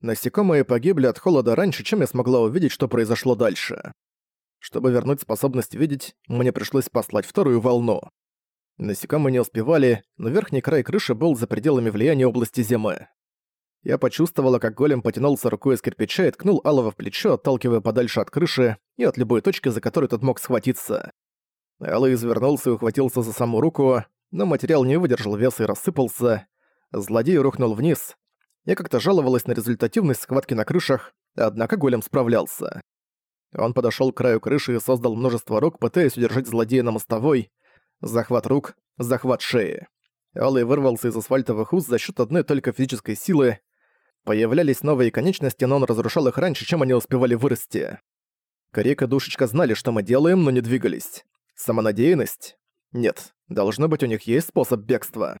Насекомые погибли от холода раньше, чем я смогла увидеть, что произошло дальше. Чтобы вернуть способность видеть, мне пришлось послать вторую волну. Насекомые не успевали, но верхний край крыши был за пределами влияния области зимы. Я почувствовала, как голем потянулся рукой из кирпича и ткнул Алова в плечо, отталкивая подальше от крыши и от любой точки, за которой тот мог схватиться. Алла извернулся и ухватился за саму руку, но материал не выдержал веса и рассыпался. Злодей рухнул вниз. Я как-то жаловалась на результативность схватки на крышах, однако голем справлялся. Он подошёл к краю крыши и создал множество рук, пытаясь удержать злодея на мостовой, Захват рук, захват шеи. Алый вырвался из асфальтовых уз за счет одной только физической силы. Появлялись новые конечности, но он разрушал их раньше, чем они успевали вырасти. Корейка Душечка знали, что мы делаем, но не двигались. Самонадеянность? Нет, должно быть у них есть способ бегства.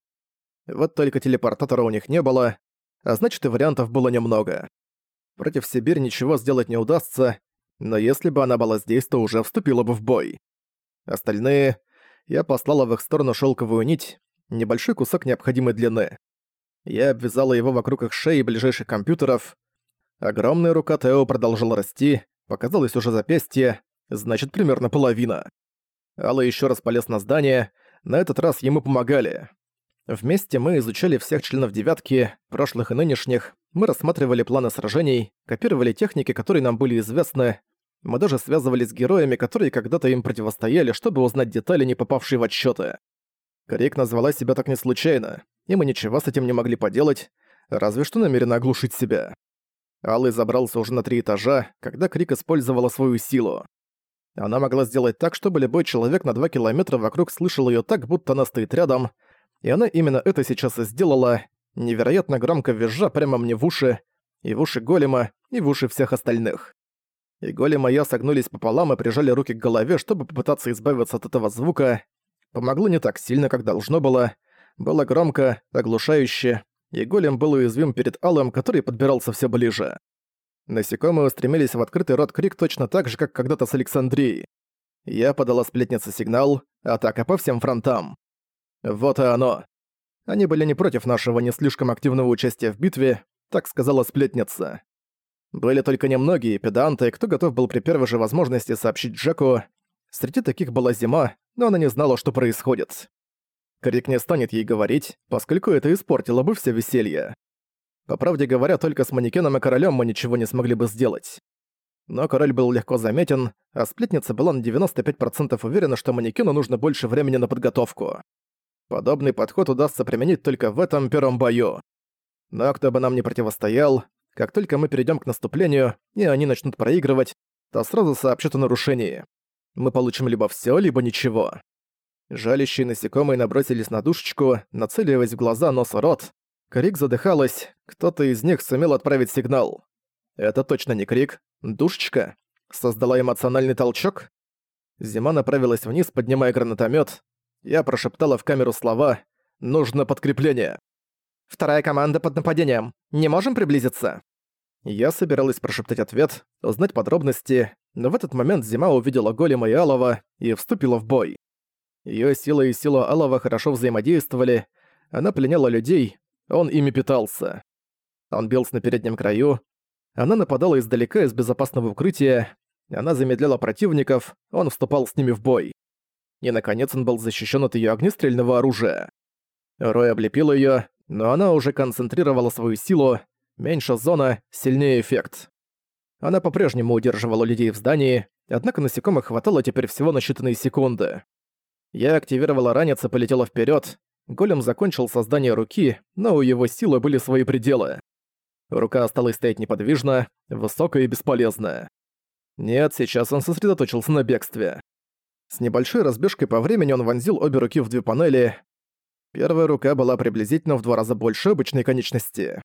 Вот только телепортатора у них не было, а значит и вариантов было немного. Против Сибирь ничего сделать не удастся, но если бы она была здесь, то уже вступила бы в бой. Остальные я послала в их сторону шелковую нить, небольшой кусок необходимой длины. Я обвязала его вокруг их шеи и ближайших компьютеров. Огромная рука Тео продолжала расти, показалось уже запястье, значит, примерно половина. Алла еще раз полез на здание, на этот раз ему помогали. Вместе мы изучали всех членов «девятки», прошлых и нынешних, мы рассматривали планы сражений, копировали техники, которые нам были известны, мы даже связывались с героями, которые когда-то им противостояли, чтобы узнать детали, не попавшие в отчеты. Крик назвала себя так не случайно, и мы ничего с этим не могли поделать, разве что намеренно оглушить себя. Алый забрался уже на три этажа, когда Крик использовала свою силу. Она могла сделать так, чтобы любой человек на два километра вокруг слышал ее так, будто она стоит рядом, и она именно это сейчас и сделала, невероятно громко визжа прямо мне в уши, и в уши голема, и в уши всех остальных и голем я согнулись пополам и прижали руки к голове, чтобы попытаться избавиться от этого звука. Помогло не так сильно, как должно было. Было громко, оглушающе, и голем был уязвим перед Алым, который подбирался все ближе. Насекомые устремились в открытый рот крик точно так же, как когда-то с Александрией. Я подала сплетнице сигнал «Атака по всем фронтам». Вот и оно. Они были не против нашего не слишком активного участия в битве, так сказала сплетница. Были только немногие педанты, кто готов был при первой же возможности сообщить Джеку. Среди таких была зима, но она не знала, что происходит. Крик не станет ей говорить, поскольку это испортило бы все веселье. По правде говоря, только с манекеном и королем мы ничего не смогли бы сделать. Но король был легко заметен, а сплетница была на 95% уверена, что манекену нужно больше времени на подготовку. Подобный подход удастся применить только в этом первом бою. Но кто бы нам не противостоял, как только мы перейдем к наступлению, и они начнут проигрывать, то сразу сообщат о нарушении. Мы получим либо все, либо ничего. Жалящие насекомые набросились на душечку, нацеливаясь в глаза, нос рот. Крик задыхалась, кто-то из них сумел отправить сигнал. Это точно не крик. Душечка? Создала эмоциональный толчок? Зима направилась вниз, поднимая гранатомет. Я прошептала в камеру слова «Нужно подкрепление». «Вторая команда под нападением. Не можем приблизиться?» Я собиралась прошептать ответ, узнать подробности, но в этот момент Зима увидела голема и Алова и вступила в бой. Её сила и сила Алова хорошо взаимодействовали, она пленяла людей, он ими питался. Он бился на переднем краю, она нападала издалека из безопасного укрытия, она замедляла противников, он вступал с ними в бой. И, наконец, он был защищен от ее огнестрельного оружия. Рой облепил ее, но она уже концентрировала свою силу, Меньше зона, сильнее эффект. Она по-прежнему удерживала людей в здании, однако насекомых хватало теперь всего на считанные секунды. Я активировала ранец и полетела вперед. Голем закончил создание руки, но у его силы были свои пределы. Рука осталась стоять неподвижно, высокая и бесполезная. Нет, сейчас он сосредоточился на бегстве. С небольшой разбежкой по времени он вонзил обе руки в две панели. Первая рука была приблизительно в два раза больше обычной конечности.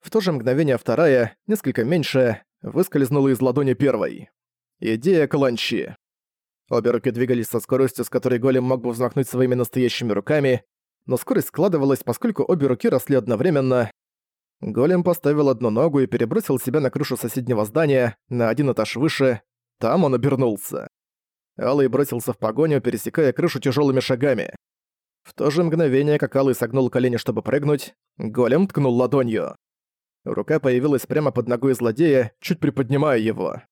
В то же мгновение вторая, несколько меньше, выскользнула из ладони первой. Идея каланчи. Обе руки двигались со скоростью, с которой голем мог бы взмахнуть своими настоящими руками, но скорость складывалась, поскольку обе руки росли одновременно. Голем поставил одну ногу и перебросил себя на крышу соседнего здания, на один этаж выше. Там он обернулся. Алый бросился в погоню, пересекая крышу тяжелыми шагами. В то же мгновение, как Алый согнул колени, чтобы прыгнуть, голем ткнул ладонью. Рука появилась прямо под ногой злодея, чуть приподнимая его.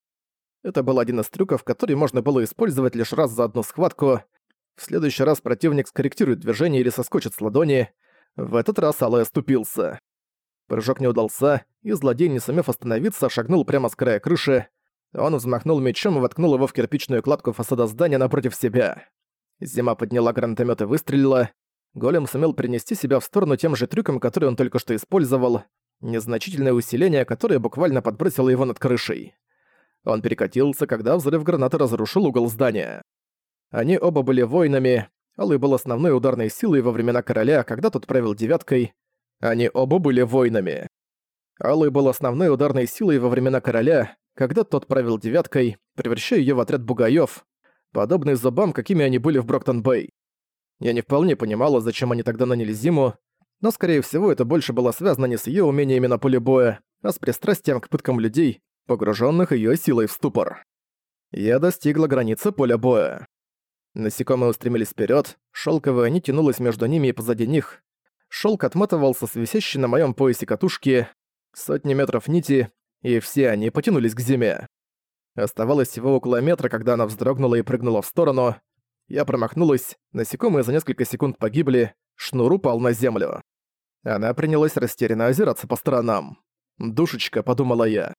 Это был один из трюков, который можно было использовать лишь раз за одну схватку. В следующий раз противник скорректирует движение или соскочит с ладони. В этот раз Алая ступился. Прыжок не удался, и злодей, не сумев остановиться, шагнул прямо с края крыши. Он взмахнул мечом и воткнул его в кирпичную кладку фасада здания напротив себя. Зима подняла гранатомет и выстрелила. Голем сумел принести себя в сторону тем же трюком, который он только что использовал. Незначительное усиление, которое буквально подбросило его над крышей. Он перекатился, когда взрыв гранаты разрушил угол здания. Они оба были воинами. Алый был основной ударной силой во времена короля, когда тот правил девяткой. Они оба были воинами. Алый был основной ударной силой во времена короля, когда тот правил девяткой, превращая ее в отряд бугаев, подобный зубам, какими они были в Броктон-Бэй. Я не вполне понимала, зачем они тогда наняли Зиму, но, скорее всего, это больше было связано не с ее умениями на поле боя, а с пристрастием к пыткам людей, погруженных ее силой в ступор. Я достигла границы поля боя. Насекомые устремились вперед, шелковая нить тянулась между ними и позади них. Шелк отматывался с висящей на моем поясе катушки, сотни метров нити, и все они потянулись к земле. Оставалось всего около метра, когда она вздрогнула и прыгнула в сторону. Я промахнулась, насекомые за несколько секунд погибли, шнур упал на землю. Она принялась растерянно озираться по сторонам. «Душечка», — подумала я.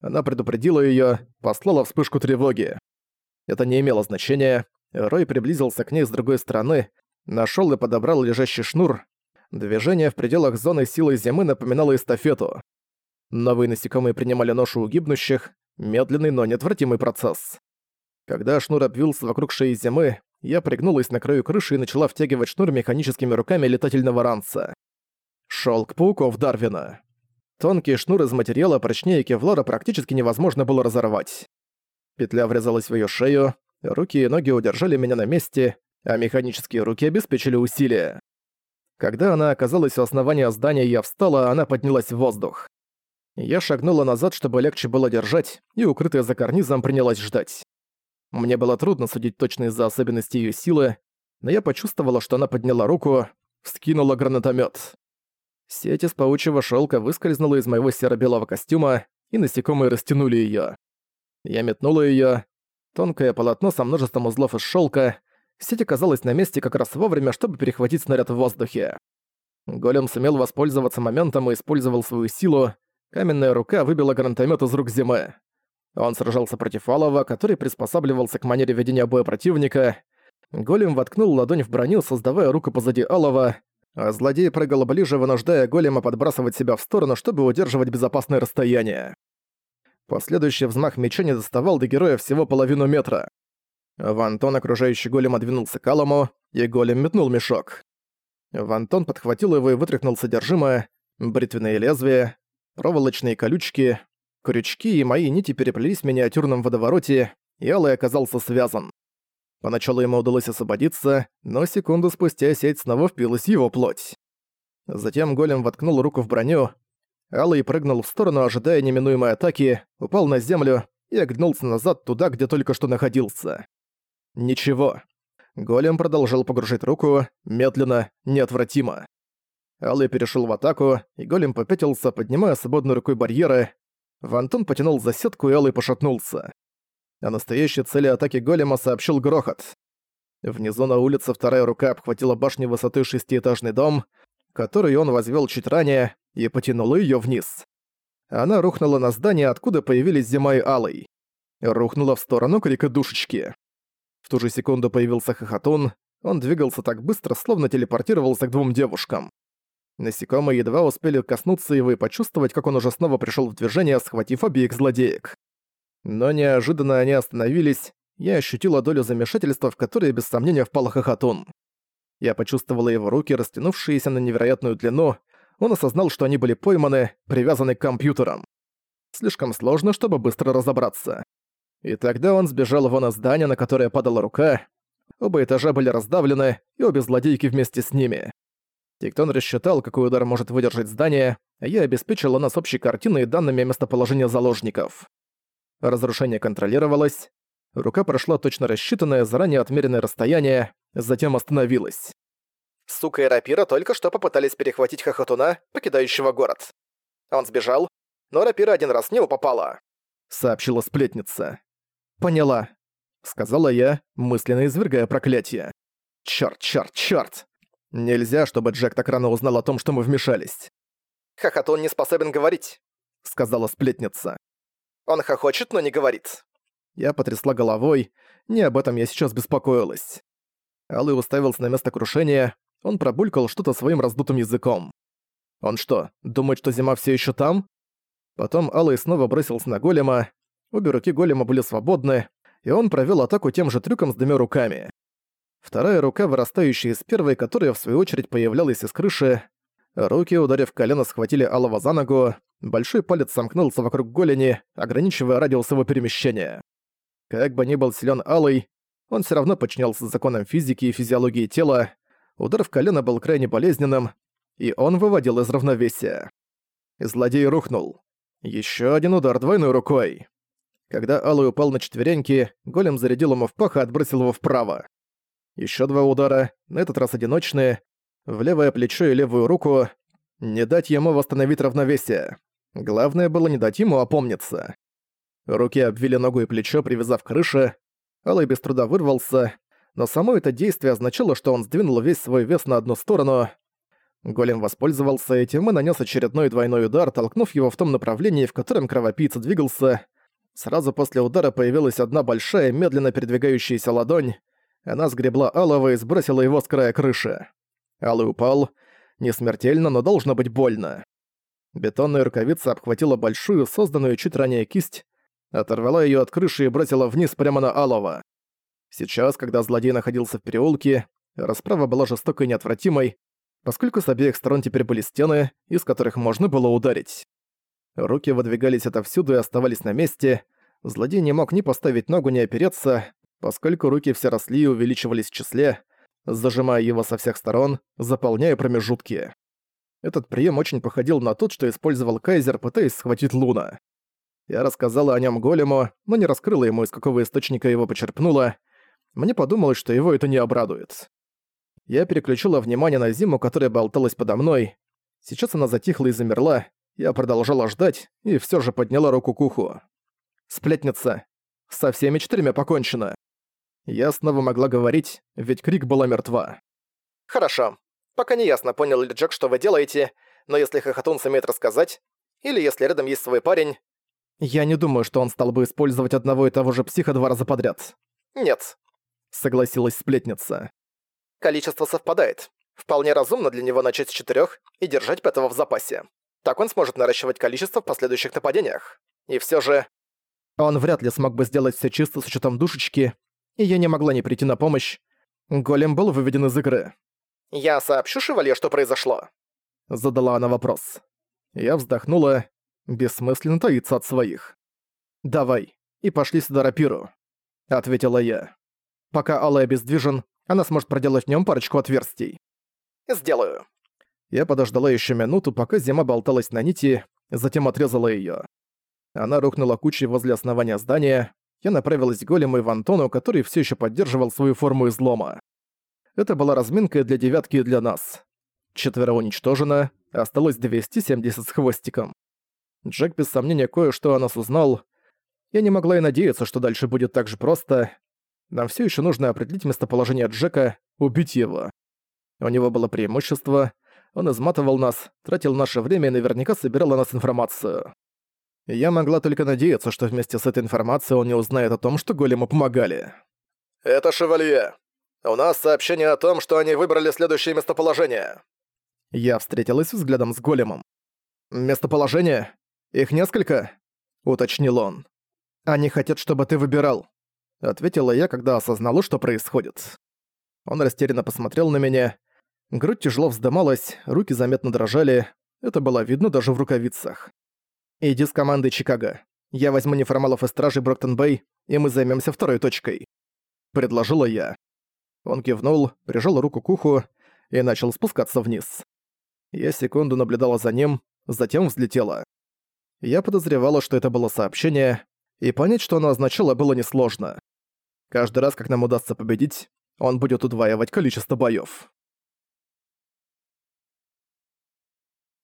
Она предупредила её, послала вспышку тревоги. Это не имело значения. Рой приблизился к ней с другой стороны, нашёл и подобрал лежащий шнур. Движение в пределах зоны силы зимы напоминало эстафету. Новые насекомые принимали ношу у гибнущих, медленный, но неотвратимый процесс. Когда шнур обвился вокруг шеи зимы, я пригнулась на краю крыши и начала втягивать шнур механическими руками летательного ранца. Шёлк пауков Дарвина. Тонкий шнур из материала прочнее кевлара практически невозможно было разорвать. Петля врезалась в её шею, руки и ноги удержали меня на месте, а механические руки обеспечили усилие. Когда она оказалась у основания здания, я встала, она поднялась в воздух. Я шагнула назад, чтобы легче было держать, и, укрытая за карнизом, принялась ждать. Мне было трудно судить точно из-за особенностей её силы, но я почувствовала, что она подняла руку, вскинула гранатомёт. Сеть из паучьего шелка выскользнула из моего серо-белого костюма, и насекомые растянули ее. Я метнула ее. Тонкое полотно со множеством узлов из шелка. Сеть оказалась на месте как раз вовремя, чтобы перехватить снаряд в воздухе. Голем сумел воспользоваться моментом и использовал свою силу. Каменная рука выбила гранатомет из рук Зимы. Он сражался против Алова, который приспосабливался к манере ведения боя противника. Голем воткнул ладонь в броню, создавая руку позади Алова, а злодей прыгал ближе, вынуждая голема подбрасывать себя в сторону, чтобы удерживать безопасное расстояние. Последующий взмах меча не доставал до героя всего половину метра. Вантон, окружающий голема, двинулся к Алому, и голем метнул мешок. Вантон подхватил его и вытряхнул содержимое, бритвенные лезвия, проволочные колючки, крючки и мои нити переплелись в миниатюрном водовороте, и Алый оказался связан. Поначалу ему удалось освободиться, но секунду спустя сеть снова впилась в его плоть. Затем голем воткнул руку в броню, Алый прыгнул в сторону, ожидая неминуемой атаки, упал на землю и огнулся назад туда, где только что находился. Ничего. Голем продолжил погружать руку, медленно, неотвратимо. Алый перешел в атаку, и голем попятился, поднимая свободной рукой барьеры. Вантон потянул за сетку, и Алый пошатнулся. О настоящей цели атаки голема сообщил грохот. Внизу на улице вторая рука обхватила башню высоты шестиэтажный дом, который он возвел чуть ранее, и потянула ее вниз. Она рухнула на здание, откуда появились Зима и Алый. Рухнула в сторону крика душечки. В ту же секунду появился хохотун, он двигался так быстро, словно телепортировался к двум девушкам. Насекомые едва успели коснуться его и почувствовать, как он уже снова пришел в движение, схватив обеих злодеек. Но неожиданно они остановились, я ощутила долю замешательства, в которое без сомнения впал Хохотун. Я почувствовала его руки, растянувшиеся на невероятную длину, он осознал, что они были пойманы, привязаны к компьютерам. Слишком сложно, чтобы быстро разобраться. И тогда он сбежал вон из здания, на которое падала рука. Оба этажа были раздавлены, и обе злодейки вместе с ними. Тиктон рассчитал, какой удар может выдержать здание, а я обеспечила нас общей картиной и данными местоположения заложников. Разрушение контролировалось. Рука прошла точно рассчитанное, заранее отмеренное расстояние, затем остановилась. Сука и рапира только что попытались перехватить Хохотуна, покидающего город. Он сбежал, но рапира один раз в него попала», — сообщила сплетница. «Поняла», — сказала я, мысленно извергая проклятие. «Чёрт, чёрт, чёрт! Нельзя, чтобы Джек так рано узнал о том, что мы вмешались». «Хохотун не способен говорить», — сказала сплетница. «Он хохочет, но не говорит». Я потрясла головой, не об этом я сейчас беспокоилась. Алый уставился на место крушения, он пробулькал что-то своим раздутым языком. Он что, думает, что зима все еще там? Потом Алый снова бросился на голема, обе руки голема были свободны, и он провел атаку тем же трюком с двумя руками. Вторая рука, вырастающая из первой, которая в свою очередь появлялась из крыши. Руки, ударив колено, схватили Алого за ногу, большой палец сомкнулся вокруг голени, ограничивая радиус его перемещения. Как бы ни был силен Алый, он все равно подчинялся законам физики и физиологии тела, удар в колено был крайне болезненным, и он выводил из равновесия. Злодей рухнул. Еще один удар двойной рукой. Когда Алый упал на четвереньки, голем зарядил ему в пах и отбросил его вправо. Еще два удара, на этот раз одиночные, в левое плечо и левую руку. Не дать ему восстановить равновесие. Главное было не дать ему опомниться. Руки обвили ногу и плечо, привязав к крыше. Алый без труда вырвался, но само это действие означало, что он сдвинул весь свой вес на одну сторону. Голем воспользовался этим и нанес очередной двойной удар, толкнув его в том направлении, в котором кровопийца двигался, Сразу после удара появилась одна большая, медленно передвигающаяся ладонь. Она сгребла Алого и сбросила его с края крыши. Алый упал. Не смертельно, но должно быть больно. Бетонная рукавица обхватила большую, созданную чуть ранее кисть, оторвала ее от крыши и бросила вниз прямо на Алова. Сейчас, когда злодей находился в переулке, расправа была жестокой и неотвратимой, поскольку с обеих сторон теперь были стены, из которых можно было ударить. Руки выдвигались отовсюду и оставались на месте. Злодей не мог ни поставить ногу, ни опереться, поскольку руки все росли и увеличивались в числе, зажимая его со всех сторон, заполняя промежутки. Этот прием очень походил на тот, что использовал Кайзер, пытаясь схватить Луна. Я рассказала о нем голему, но не раскрыла ему, из какого источника его почерпнула. Мне подумалось, что его это не обрадует. Я переключила внимание на Зиму, которая болталась подо мной. Сейчас она затихла и замерла, я продолжала ждать и все же подняла руку к уху. «Сплетница! Со всеми четырьмя покончено!» Я снова могла говорить, ведь Крик была мертва. «Хорошо. Пока не ясно, понял ли Джек, что вы делаете, но если Хохотун сумеет рассказать, или если рядом есть свой парень...» «Я не думаю, что он стал бы использовать одного и того же психа два раза подряд». «Нет», — согласилась сплетница. «Количество совпадает. Вполне разумно для него начать с четырех и держать пятого в запасе. Так он сможет наращивать количество в последующих нападениях. И все же... Он вряд ли смог бы сделать все чисто с учетом душечки, и я не могла не прийти на помощь. Голем был выведен из игры. «Я сообщу Шевалье, что произошло?» Задала она вопрос. Я вздохнула. Бессмысленно таиться от своих. «Давай, и пошли сюда рапиру», — ответила я. «Пока Алая обездвижен, она сможет проделать в нем парочку отверстий». «Сделаю», я подождала еще минуту, пока зима болталась на нити, затем отрезала ее. Она рухнула кучей возле основания здания. Я направилась к голему и Вантону, который все еще поддерживал свою форму излома. Это была разминка для девятки и для нас. Четверо уничтожено, осталось 270 с хвостиком. Джек без сомнения кое-что о нас узнал. Я не могла и надеяться, что дальше будет так же просто. Нам все еще нужно определить местоположение Джека, убить его. У него было преимущество, он изматывал нас, тратил наше время и наверняка собирал о нас информацию. Я могла только надеяться, что вместе с этой информацией он не узнает о том, что голему помогали. «Это Шевалье. У нас сообщение о том, что они выбрали следующее местоположение». Я встретилась взглядом с големом. «Местоположение? Их несколько?» — уточнил он. «Они хотят, чтобы ты выбирал», — ответила я, когда осознала, что происходит. Он растерянно посмотрел на меня, Грудь тяжело вздымалась, руки заметно дрожали. Это было видно даже в рукавицах. «Иди с командой Чикаго. Я возьму неформалов из стражей Броктон-Бэй, и мы займемся второй точкой», — предложила я. Он кивнул, прижал руку к уху и начал спускаться вниз. Я секунду наблюдала за ним, затем взлетела. Я подозревала, что это было сообщение, и понять, что оно означало, было несложно. Каждый раз, как нам удастся победить, он будет удваивать количество боёв.